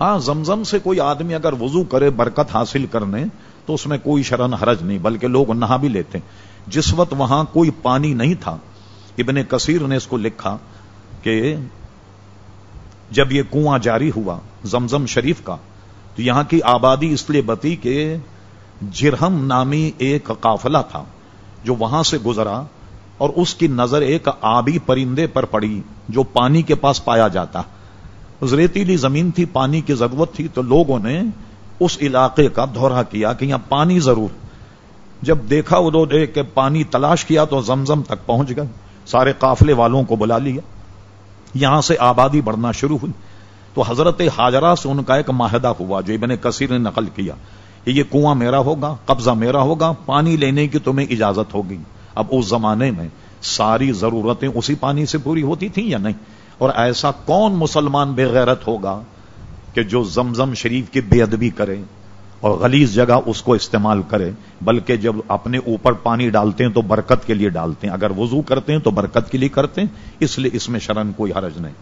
ہاں زمزم سے کوئی آدمی اگر وضو کرے، برکت حاصل کرنے، تو اس میں کوئی شرن حرج نہیں، بلکہ لوگ نہا بھی لیتے ہیں۔ جس وقت وہاں کوئی پانی نہیں تھا، ابن کثیر نے اس کو لکھا کہ جب یہ کنواں جاری ہوا، زمزم شریف کا، تو یہاں کی آبادی اس لیے بتی کہ جرہم نامی ایک قافلہ تھا جو وہاں سے گزرا اور اس کی نظر ایک آبی پرندے پر پڑی جو پانی کے پاس پایا جاتا۔ ریتیلی زمین تھی، پانی کی ضرورت تھی، تو لوگوں نے اس علاقے کا دورہ کیا کہ یہاں پانی ضرور۔ جب دیکھا وہ دیکھ کے پانی تلاش کیا تو زمزم تک پہنچ گئے۔ سارے قافلے والوں کو بلا لیا۔ یہاں سے آبادی بڑھنا شروع ہوئی۔ تو حضرت حاجرہ سے ان کا ایک معاہدہ ہوا جو ابن کثیر نے نقل کیا کہ یہ کنواں میرا ہوگا، قبضہ میرا ہوگا، پانی لینے کی تمہیں اجازت ہوگی۔ اب اس زمانے میں ساری ضرورتیں اسی پانی سے پوری ہوتی تھیں یا نہیں؟ اور ایسا کون مسلمان بے غیرت ہوگا کہ جو زمزم شریف کی بے ادبی کرے اور غلیظ جگہ اس کو استعمال کرے، بلکہ جب اپنے اوپر پانی ڈالتے ہیں تو برکت کے لیے ڈالتے ہیں۔ اگر وضو کرتے ہیں تو برکت کے لیے کرتے ہیں، اس لیے اس میں شرن کوئی حرج نہیں۔